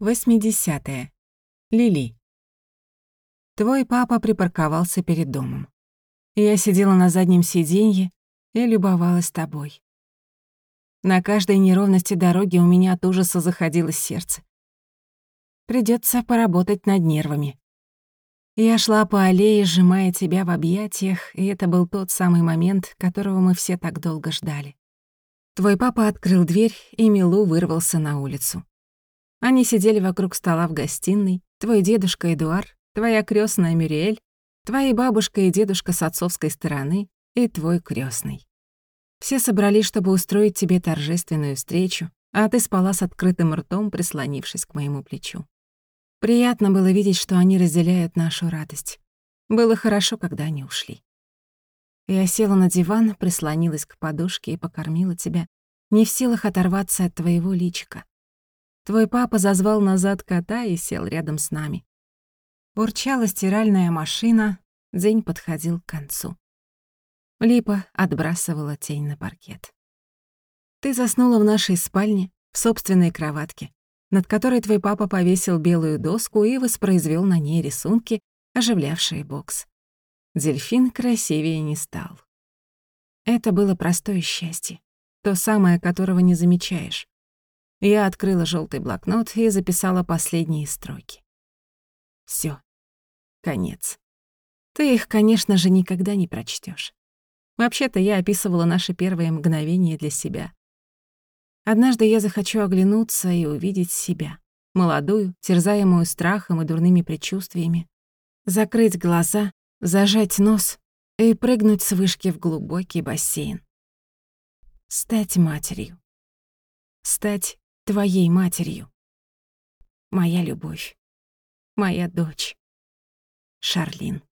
80. Лили. Твой папа припарковался перед домом. Я сидела на заднем сиденье и любовалась тобой. На каждой неровности дороги у меня от ужаса заходилось сердце. Придется поработать над нервами. Я шла по аллее, сжимая тебя в объятиях, и это был тот самый момент, которого мы все так долго ждали. Твой папа открыл дверь, и Милу вырвался на улицу. Они сидели вокруг стола в гостиной, твой дедушка Эдуард, твоя крестная Мюриэль, твои бабушка и дедушка с отцовской стороны и твой крестный. Все собрались, чтобы устроить тебе торжественную встречу, а ты спала с открытым ртом, прислонившись к моему плечу. Приятно было видеть, что они разделяют нашу радость. Было хорошо, когда они ушли. Я села на диван, прислонилась к подушке и покормила тебя, не в силах оторваться от твоего личика. Твой папа зазвал назад кота и сел рядом с нами. Урчала стиральная машина, день подходил к концу. Липа отбрасывала тень на паркет. Ты заснула в нашей спальне, в собственной кроватке, над которой твой папа повесил белую доску и воспроизвел на ней рисунки, оживлявшие бокс. Дельфин красивее не стал. Это было простое счастье, то самое, которого не замечаешь. Я открыла желтый блокнот и записала последние строки. Все, Конец. Ты их, конечно же, никогда не прочтешь. Вообще-то я описывала наши первые мгновения для себя. Однажды я захочу оглянуться и увидеть себя, молодую, терзаемую страхом и дурными предчувствиями, закрыть глаза, зажать нос и прыгнуть с вышки в глубокий бассейн. Стать матерью. Стать твоей матерью. Моя любовь. Моя дочь. Шарлин.